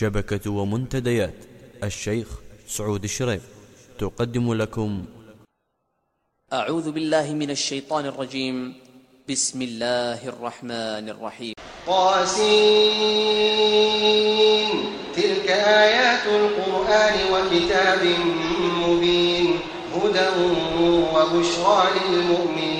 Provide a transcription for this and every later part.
شبكة ومنتديات. الشيخ سعود الشريف. تقدم لكم. أعوذ بالله من الشيطان الرجيم. بسم الله الرحمن الرحيم. قاسين تلك آيات القرآن وكتاب مبين. هدى وبشرى للمؤمنين.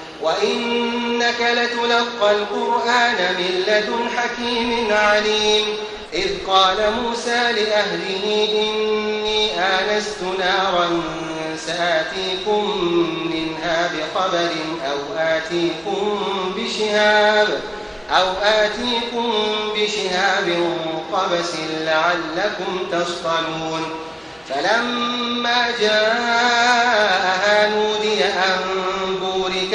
وإنك لتلقى القرآن من لدن حكيم عليم. إذ قال موسى لأهله إني آنست نارا سآتيكم منها بخبر أو آتيكم بشهاب أو آتيكم بشهاب قبس لعلكم تصطلون. فلما جاءها نودي أن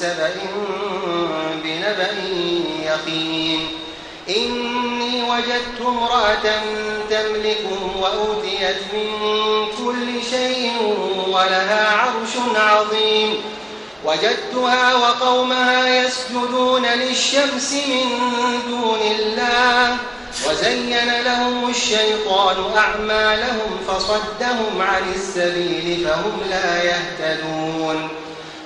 سبأ بنبأ يقين. إني وجدت امرأة تملكهم وأوتيت من كل شيء ولها عرش عظيم. وجدتها وقومها يسجدون للشمس من دون الله. وزين لهم الشيطان أعمالهم فصدهم عن السبيل فهم لا يهتدون.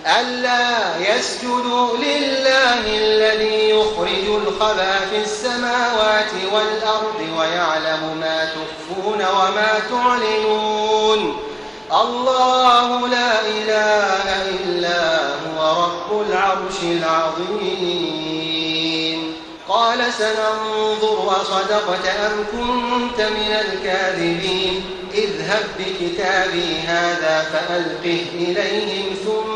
ألا يسجدوا لله الذي يخرج الخبى في السماوات والأرض ويعلم ما تخفون وما تعلنون. الله لا إله إلا هو رب العرش العظيم. قال سننظر أصدقت أم كنت من الكاذبين. اذهب بكتابي هذا فألقه إليهم ثم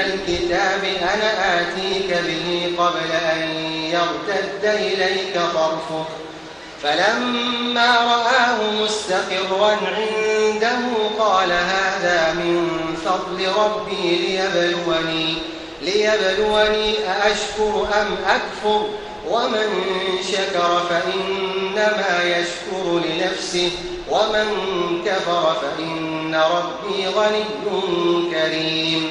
الكتاب أنا آتيك به قبل أن يرتد إليك طرفك. فلما رآه مستقرا عنده قال هذا من فضل ربي ليبلوني ليبلوني أأشكر أم أكفر؟ ومن شكر فإنما يشكر لنفسه ومن كفر فإن ربي غني كريم.